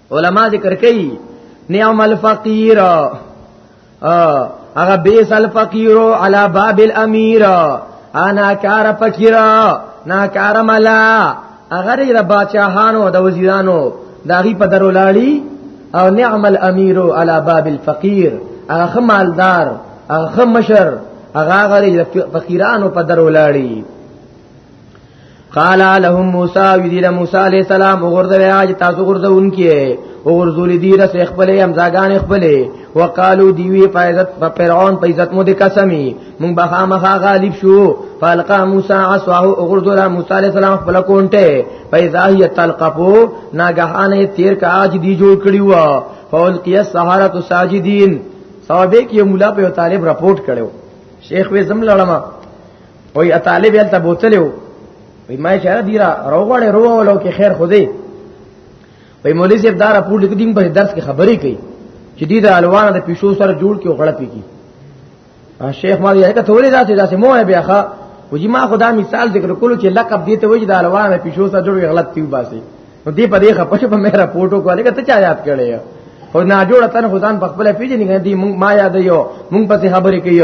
علما ذکر کوي نعم الفقیر هغه بیس الفقیر علی باب الامیر انا کار فقیر نا کار ملا هغه د بادشاہانو د وزیرانو داغي په درو لاړی او نعم الامیر علی باب الفقیر هغه مالدار هغه مشر هغه غری فقیرانو په درو لاړی قال لهم موسی ویل موسی علیہ السلام وګرځوي اج تاسو ګرځونکي وګرځولې دي رس خپل امزاګان خپل وقالو دیوی پایزت په فرعون په عزت مو د قسمی مونږ به خامخا غالب شو فالقا موسی عصاه وګرځول موسی علیہ السلام خپل کونټه فیذا هی تلقفو ناګهانه تیر کا اج دی جوړ کړیو فالقی السحرۃ ساجدین صحابه کې مولا په طالب رپورټ کړو شیخ وې زم لړما او یا طالب یې ته بوتلو وای ما چې دی را روغړې روه ولو کې خیر خو دې وای مولوی صاحب دار پور لیک دین په درس کې خبرې کوي چې دې د الوان د پیشو سره جوړ کې غړپ کی شیخ مال یې کته ولې داسې داسې مو بیا ښا وجي ما خدا مثال ذکر کولو چې لقب دې ته وجي د الوان د پیشو سره جوړ غلط تیو باسي نو دې په دې خپش په مهره پورټو کوله کته چا یاد کړي او نه جوړ تن خدان په خپل پیژنې دې ما یاد یو مونږ پسې خبرې کوي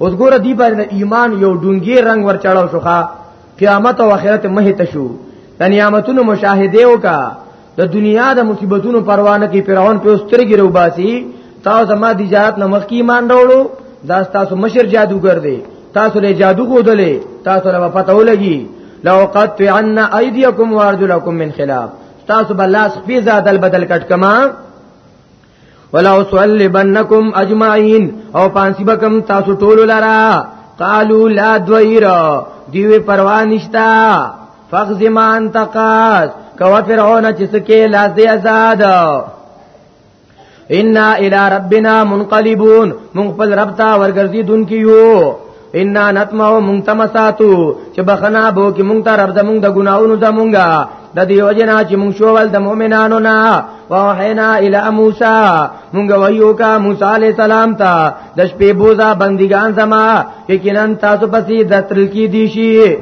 اوس ګوره دی باندې ایمان یو ډونګي رنگ ورچاړو شوخه قیامت او آخرت مه ته شو د نعمتونو مشاهده وکا د دنیا د مصیبتونو پروا نه کوي فرعون په سترګې رو باسي تاسو زما د جات نمخ کی ایمان راوړو دا تاسو مشر جادوګر دی تاسو له جادو غودلې تاسو له پته ولګي لو قد عن ايديكم وارجلكم من خلاف تاسو بلاس فی زادل بدل کټ کما ولا اصلبنکم اجمعین او پانسی بکم تاسو ټول لرا قالو لا دویر دیوی پروا نشتا فخذ ما انتقاد کوا فرعون چې سکه لاس دی آزاد ان الى ربنا منقلبون مونږ خپل رب ته ورګرځي دن کیو ان نتمو مونږ تمساتو چې بخنا بو کې مونږ ته رب زمونږ د ګناونو زمونږه د دې وجنا چې مونږ شوول د مؤمنانو نه وحینا الی موسی مونږ وحیو کا موسی علی السلام ته د شپې بوزا بندگان زما یقینا تاسو پسې د تر کې دی شي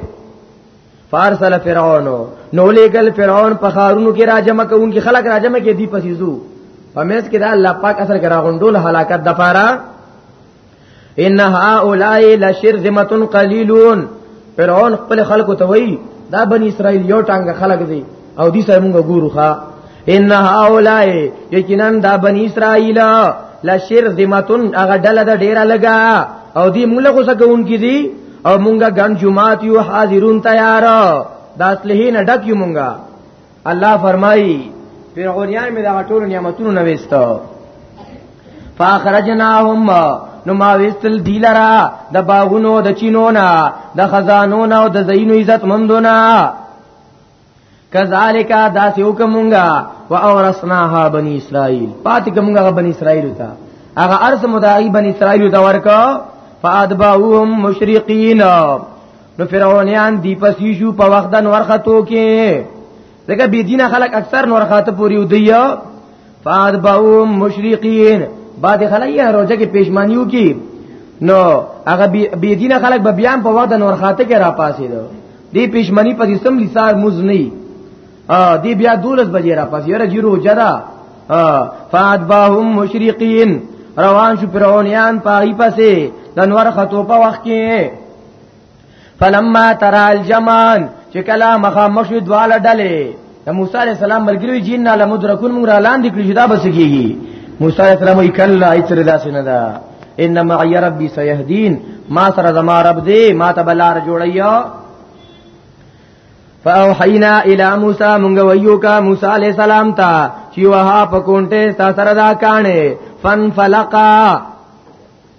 فارسل فرعون نو لګل فرعون په خارونو کې راجم کوونکی خلک راجم کې دی پسې زو په مېز کې دا الله پاک اثر کرا غوندول هلاکت د پاره ان هؤلاء لشرذمه قليلون فرعون خپل خلکو ته وایي دا بنی اسرائیل یو ټانګه خلق دي او دې سره موږ ګورو ښا ان هؤلاء یقینا دا بنی اسرائیل لشر ذمتن هغه ډله د ډیره لګا او دې موږ له څه کوونکی دي او موږ ګن جمعات یو حاضرون تیار دا اصله نه ډک یو موږ الله فرمایي فرعونیان مې دا ټول نعمتونو نه وېستو فاخرجناهم نو ما وستل دی لرا د باغونو د چینونا د خزانو نه او د زینو عزت مندونا کذالک داس حکمونګه و اورثناها بنی اسرائیل پات کومګه بنی اسرائیل ته هغه ارث مدعی بنی اسرائیل ته ورکا فادباهم مشرقین نو فرعونیان دی پسې شو په وخت د نور خاتو کې دغه بی دینه خلک اکثر نور خاته پوری ودیا فاد باو مشرقین بعد خلک یې روزه کې پېشمانیو کی نو هغه بی دینه خلک به بیان په وخت د نور خاته کې را پاسې دو دی پېشمانی په سم لسار موز نه ا دی بیا دولس بجې را پاسې را جیرو جدا فاد باو مشرقین روان شو فرعونیان پای پسې د نور خاتو په وخت کې فلما ترى الجمعان چې کله مخه مخې دواله ډلې د موسی عليه السلام ملګری جن نه لمدرکون موږ را لاندې کړی دا بس کیږي موسی عليه السلام یې کله ایت رضا سينه ده ان معي ربي سيهدين ما سره زما رب دې ما ته بلار جوړیا فاوحینا الی موسی مونږ ویو کا موسی علی السلام ته چې وها په کونټه سره دا کانه فن فلقا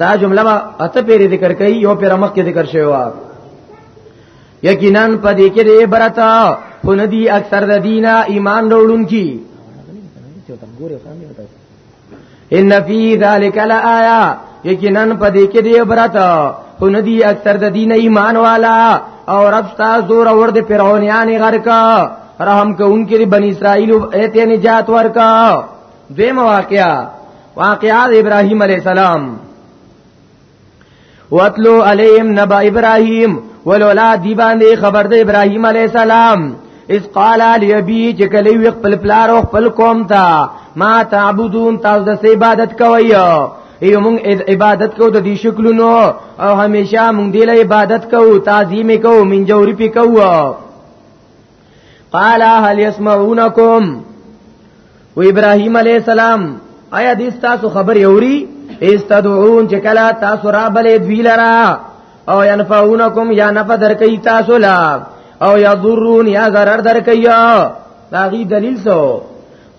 دا جمله ما اته پیری ذکر کړي یو پیر مخ کې ذکر شوی و یقینا په دې کې دې برتا خو ندی اکثر د دینه ایمان وروړون کی ان فی ذلک لآیا یقینا په دې کې دې برتا خو ندی اکثر د دینه ایمان والا او رب ستا زور اور د فرعونیان غرقا رحم کوونکې بنی اسرائیل ایت نجات ورکا دوی مواقعا واقعا د ابراهيم عليه السلام واتلو عليهم نبا ابراهيم ولولا دی باندې خبر د ابراهيم عليه السلام اس قال علی ابي چې کلی وی خپل پلار او خپل قوم ته ما تعبدون تاسو د عبادت کوی ایو مونږ عبادت کو د دې شکلونو او همیشه مونږ دې له عبادت کو تعظیم کو منجوري پی کو قال هل يسمعونكم و ابراهيم عليه السلام آیا دې تاسو خبر یوري استدعون چې کلا تاسو را بلې دوی لرا او ينفعونكم یا نفع درکې تاسو لا او يضرون یا ضرر درکې دا غي دلیل سو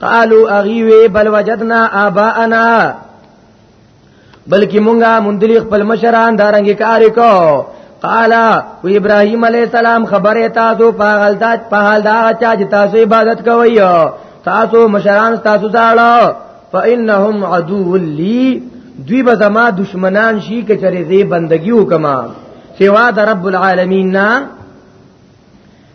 قالو اغي وی بل وجدنا اباءنا بلکې مونږه مندلی خپل مشران دارنګ کار کو قال و ابراهيم عليه السلام خبره تاسو په حال دا په حال دا چا چې تاسو عبادت کوي تاسو مشران تاسو زاړه فانهم عدو لي دوی به زما دشمنان شي کچره زی بندگی وکما سوا د رب العالمین نه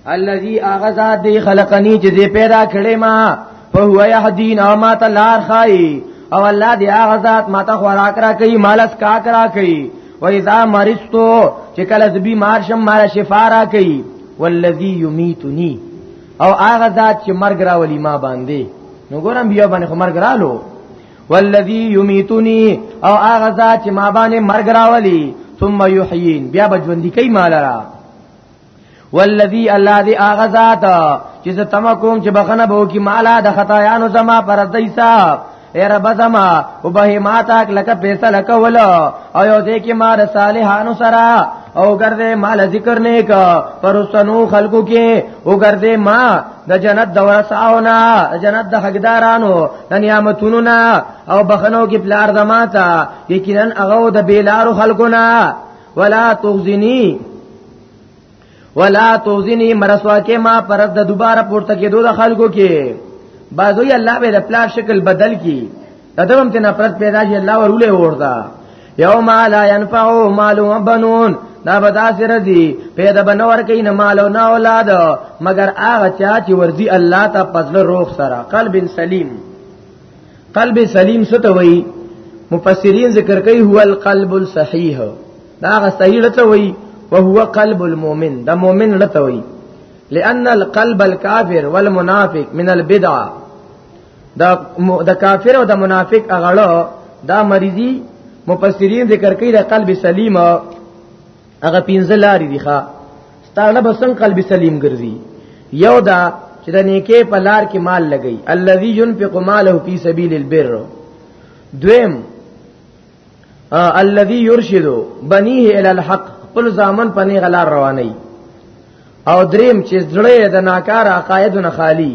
الذي اغذا دی خلقنی چې دې پیدا کړې ما په هو يهدين او ما ته لار خای او الله دې اغذات ما ته خوراک را کوي مالس کا کرا کوي و اذا مرضتو چې کله د بیمار شم مال شفا را کوي والذي يميتني او هغه ذات چې مرګ راولي ما باندې نو ګورم بیا باندې خو مرګ رالو والذي يميتني او هغه ذات چې ما باندې مرګ راولي ثم يحيين بیا بجوندي کوي مال را والذي الله دې هغه ذات چې زه تم کوم چې بخنه به کی مالا د خطایانو زما پر دیسا اے رب زما او به ما تک لکه پیسې لکه ولا او یو دې کې مار صالحانو سرا او ګرځې مال ذکر نه کا پرستنو خلقو کې او ګرځې ما د جنت د ورثاونا جنت د حقدارانو د نعمتونو نا او بخنو کې پلار زما تا یقینا هغه د بیلارو خلقو نا ولا تخزنی ولا تخزنی مرسوا کې ما پرد د دوباره پورته کېدو د خلکو کې بازوی الله به د پلار شکل بدل کی تدوم ته نفرت پیدا شي الله ورولې وردا یوم لا ينفع مال وبنون دا بدا سر دی پیدا بنور کئ نه مال او نه اولاد مگر هغه چا چې ورزي الله ته پزله روح سره قلب سلیم قلب سلیم ستوي مفسرین ذکر کوي هو القلب الصحیح دا غ صحیح لته وي او هو قلب المؤمن دا مؤمن لته وي لأن القلب الكافر والمنافق من البدع دا د کافر او د منافق اغړو دا مریضی مفسرین ذکر کوي د قلب سلیم هغه پنځه لارې دي ښا ستاله به څنګه قلب سلیم ګرځي یو دا چې د نیکه په لار کې مال لګي الذي ينفق ماله في سبيل البر دویم الذي يرشد بنيه الى الحق خپل ځامن په نه غلار رواني او دریم چې زړه د ناکار عقایدو نه خالی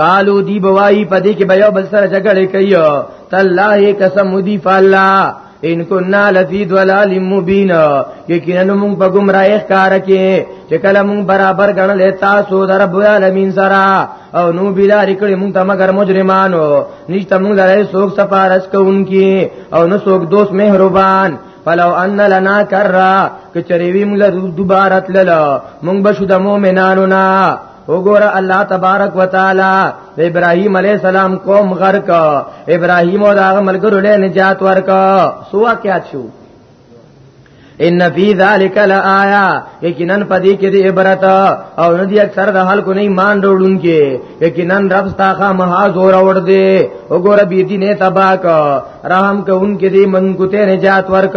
قالو دی بوای په دې کې به یو بل سره جګړه کوي تالله قسم دی فالله ان كنا لفي ضلال مبين یقینا موږ په گمراهی ښکار کې چې کله موږ برابر غنل تاسو در رب العالمین سره او نو بلا رکړې موږ ته مگر مجرمانو نشته موږ لري سوک سفارش کوونکی او نو سوک دوست مهربان فلو ان لنا کرا کچریوی موږ دوباره تلل موږ بشو د مؤمنانو نه وګوره الله تبارک وتعالى د ابراهيم عليه السلام قوم غرق ابراهيم او داغه ملګرو له نجات ورک سوا کیا شو ان فی ذلک لآیا یقینا پدې کې دی عبرت او ندی اکثر د خلکو نه ایمان وروړون کې یقینا رب تاخه مها زور اور دې وګوره بی دینه تباک رحم کوونکې دې منکو ته نجات ورک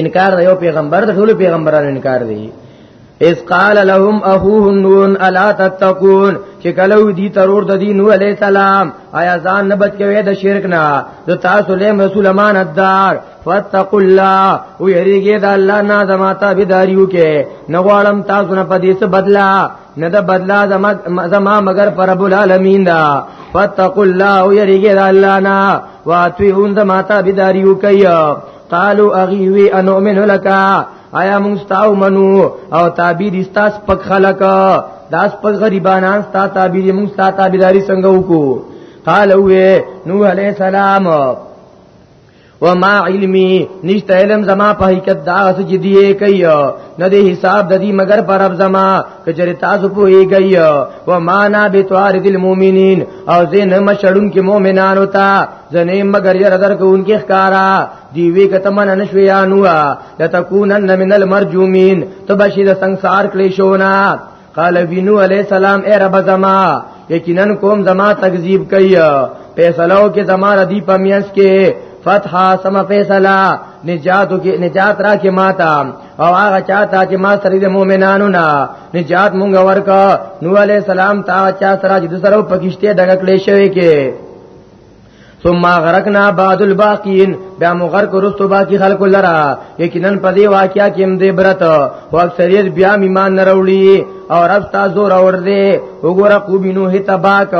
انکار یو پیغمبر د ټول پیغمبرانو انکار دی اس قال لهم اخوهم نون الا تتقون چې کله دی ترور د دین نو علی السلام آیا ځان نه بچ کوي د شرک نه د تاسو له رسول امانت دار فتقوا الله او یریږي د الله نه زماته بيداریو کې نغوالم تاسو نه پدې څه بدلا نه د بدلا زما مگر پر رب العالمین دا فتقوا الله او یریږي د الله نه واتوی هم زماته بيداریو کوي قالو اغي وی انو من لکا آیا مونږ ستاو منو او تعبیر استاس پک خلق داس پک غریبانان ستا تعبیر مونږ ستا تعبیراری څنګه وکړو قال وی نو علی سلام وما علمي نشته علم زما په حقیقت دا اس جدي کوي نه دې حساب د دې مگر پر رب زما کچره تاسو په یې گئی وما نا بتوارد المؤمنین او زین مشړون کې مؤمنانو ته زنه مگر ير در کوونکې ښکارا دی وی کته من نشوي انوا لتكونن من المرجومين تبشي د ਸੰسار کلی شونا قال بنو عليه السلام اے رب زما یقینا کوم زما تکذیب کوي فیصلو کې زما ردی پمینس کې فتح سم فیصلا نجاتو کې نجات را کې ماتا او هغه چاته چې ما سره د مؤمنانو نه نجات مونږ ورکا نو علی سلام تا چا سره چې سره پکشته دغه کلی شوی کې ثم غرقنا بعد الباقین بیا مغرق رستو باقی خلق لرا یقینا په دې واقعیا کې هم دې برت او اکثریت بیا ایمان نه وروړي او رب تاسو زور اور دې وګوره کو بینو هتا باک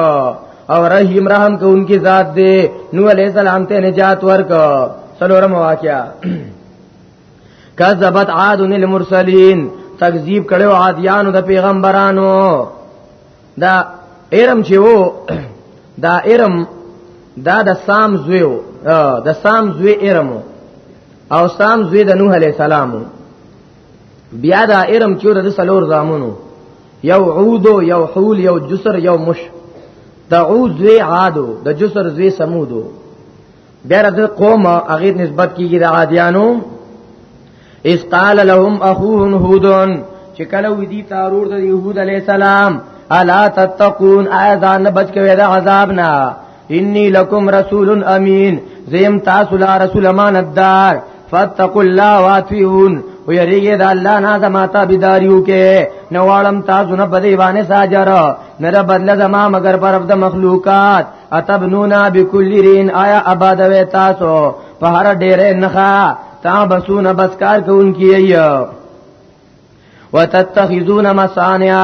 او رحیم رحم کو انکی ذات دې نو علیہ السلام ته نجات ورک سلورم واقعیا کذبت عاد المرسلین تکذیب کړو عادیانو د پیغمبرانو دا ارم چې وو دا ارم دا د سام زوی وو د سام زوی ارم او سام زوی د نوح علی السلام بیا دا ارم چې د سلور زامنو یو عود یو حول یو جسر یو مش د عود زوی عادو د جسر زوی سمودو بیا د قوم هغه نسبت کیږي د عادیانو اس قال لهم اخوهم هودون چې کله ودی تارور د يهود عليه السلام الا تتقون اذان بچ کوي د عذاب نه انی لکم رسول امین زیم تاسو لا رسول امانتدار فاتقوا الله واتقون ویریږي د الله نه د ماتا بيداریو کې نوالم تاسو نه بده باندې ساجر نه بدل زما مگر پر د مخلوقات اتبنونا بكل رين آیا آباد وې تاسو په هر ډېرې نخا تا بسون بس کار کوونکی یې وتتخذون مصانع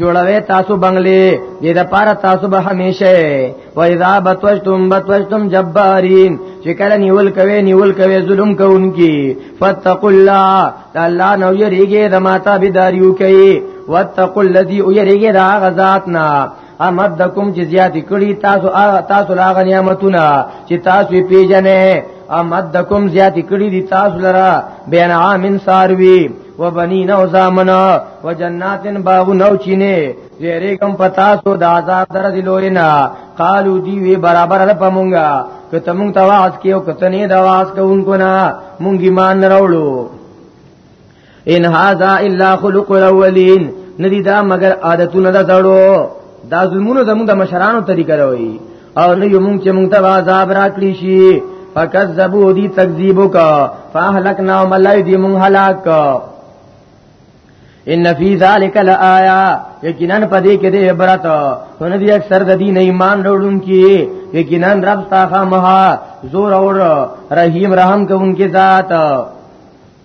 جوړوي تاسو بنگلي دې د پاره تاسو به هميشه و اذا بتوجتم بتوجتم جبارين چې کله نیول کوي نیول کوي ظلم کوونکی فتقوا الله تعالی نو یریږي د ماتا بيداریو کوي واتقوا الذي یریږي دا غزاتنا امدکم چې زیات کړي تاسو تاسو لا غنیمتونه چې تاسو پیژنې امدکم زیات کړي دي تاسو لرا بین عامن ساروی و بنین او زامنا و جناتن باغ نو چینه زیری کم پتا سو د عذاب در دلوینا قالو دی وی برابر ده پمونګه کته مونږ تواس کیو کته نه دواس کوونکو نه مونږ ایمان راوړو ان هاذا الا خلق الاولین ندی دا مگر عادتونه دا زړو دا ظلمونه زموږ د مشرانو طریقه راوي او نه یو مونږ چې مونږ ته عذاب راکړي شي فکذبوا دی تکذیبو کا فاهلکنا ملای دی مونږ هلاک کا ان فی ذلک لآیا یقینا پدې کې د عبرت هونه دي اکثر د دین ایمان وروړون کې یقینا رب تاخه مها زور اور رحیم رحم کوونکی ذات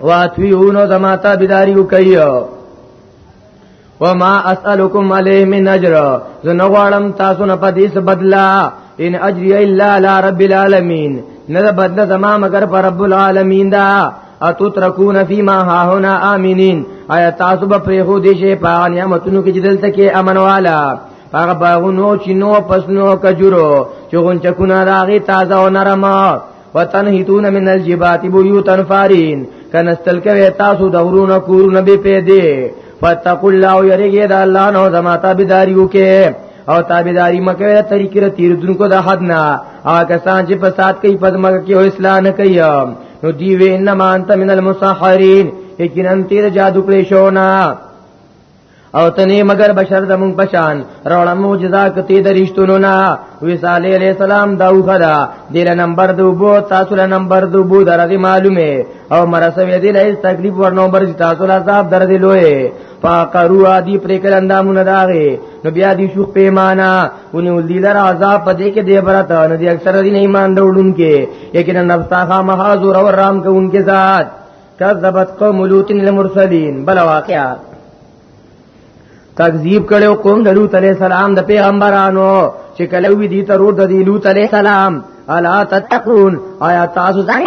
واتویونو زما تا بداریو کوي وما اسالکم علیه من اجر زه نه غواړم تاسو نه پدې څه بدلا ان اجری الا علی رب العالمین نه بدلا زما مگر پر رب العالمین دا اتو ترکون فی ما ها هنا امینین آیا تاسو به پرې هو دي شي په نعمتونو کې جدل تکي امن والا هغه باغونو چینو پسنو کجورو چغون چکونه راغي تازه او نرمه وتنهتون من الجبات بيوتا فارين کنستل کوي تاسو د غرونو کورونه به پیدې فتقوا الله يرګي د الله نو زما تابعداریو کې او تابعداري مکه طریقې را تیر دونکو د حد نه هغه کسان چې فساد کوي په مګه کې او اصلاح نه کوي نو دی وې انما انت من المسحرين یقینا تیر جادو کړې شو نه او تنی مگر بشر د مونږ پشان روړه معجزه کتی درشتونو نا وی صالح علیہ السلام دا وخدا دله نمبر دو بو تاسو له نمبر دو بو درغه معلومه او مرسوی دی له تکلیف ورنو بر تاسو له عذاب درځي لوی فقروا دی پر کل اندامونه داغه نو بیا دی شوخ پیمانا ونی ولدی لر عذاب پدې کې دی برات نو دی اکثر دی نه ایمان وروړونکې یقینا نفسا خامہ حضور او رام کوونکې ذات کذبت قوم لوط المرسلین بل واقعا تکذیب کړو قوم د لوط علیہ السلام د پیغمبرانو چې کله وی دي تر ور د لوط علیہ السلام الا تتقون آیا تاسو ځان